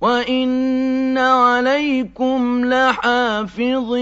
وَإِنَّ عَلَيْكُمْ لَحَافِظِينَ